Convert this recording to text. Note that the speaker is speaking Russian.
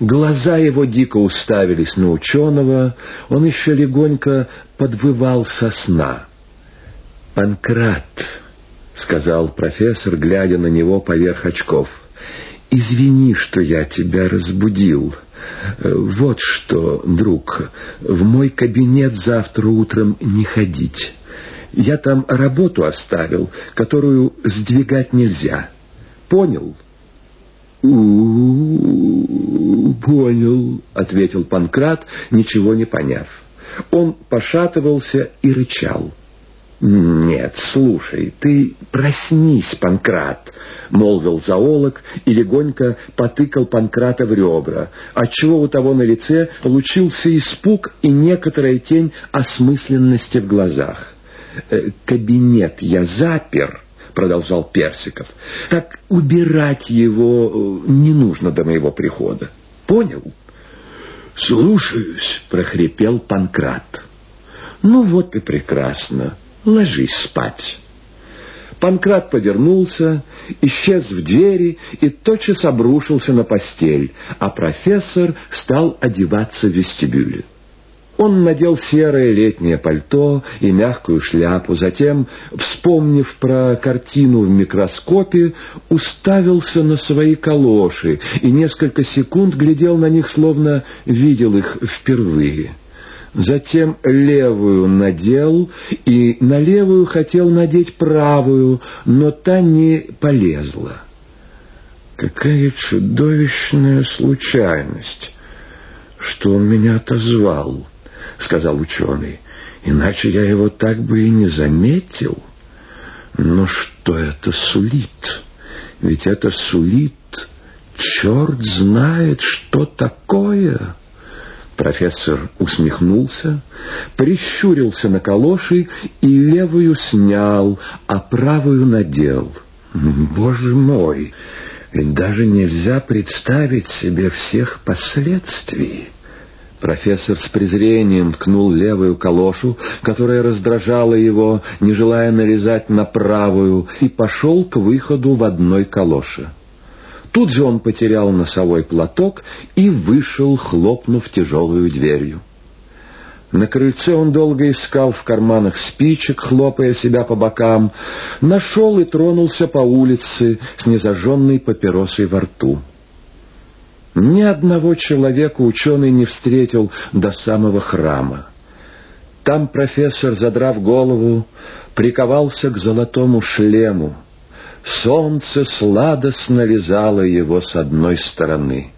Глаза его дико уставились на ученого, он еще легонько подвывал со сна. «Панкрат», — сказал профессор, глядя на него поверх очков, — «извини, что я тебя разбудил. Вот что, друг, в мой кабинет завтра утром не ходить. Я там работу оставил, которую сдвигать нельзя. Понял?» «Понял», — ответил Панкрат, ничего не поняв. Он пошатывался и рычал. «Нет, слушай, ты проснись, Панкрат», — молвил зоолог и легонько потыкал Панкрата в ребра, отчего у того на лице получился испуг и некоторая тень осмысленности в глазах. «Э, «Кабинет я запер», — продолжал Персиков. «Так убирать его э, не нужно до моего прихода. Понял?» «Слушаюсь», — прохрипел Панкрат. «Ну вот и прекрасно. Ложись спать». Панкрат повернулся, исчез в двери и тотчас обрушился на постель, а профессор стал одеваться в вестибюле. Он надел серое летнее пальто и мягкую шляпу, затем, вспомнив про картину в микроскопе, уставился на свои калоши и несколько секунд глядел на них, словно видел их впервые. Затем левую надел и на левую хотел надеть правую, но та не полезла. Какая чудовищная случайность, что он меня отозвал. — сказал ученый. «Иначе я его так бы и не заметил. Но что это сулит? Ведь это сулит, черт знает, что такое!» Профессор усмехнулся, прищурился на калоши и левую снял, а правую надел. «Боже мой! Ведь даже нельзя представить себе всех последствий!» Профессор с презрением ткнул левую калошу, которая раздражала его, не желая нарезать на правую, и пошел к выходу в одной калоше. Тут же он потерял носовой платок и вышел, хлопнув тяжелую дверью. На крыльце он долго искал в карманах спичек, хлопая себя по бокам, нашел и тронулся по улице с незажженной папиросой во рту. Ни одного человека ученый не встретил до самого храма. Там профессор, задрав голову, приковался к золотому шлему. Солнце сладостно вязало его с одной стороны —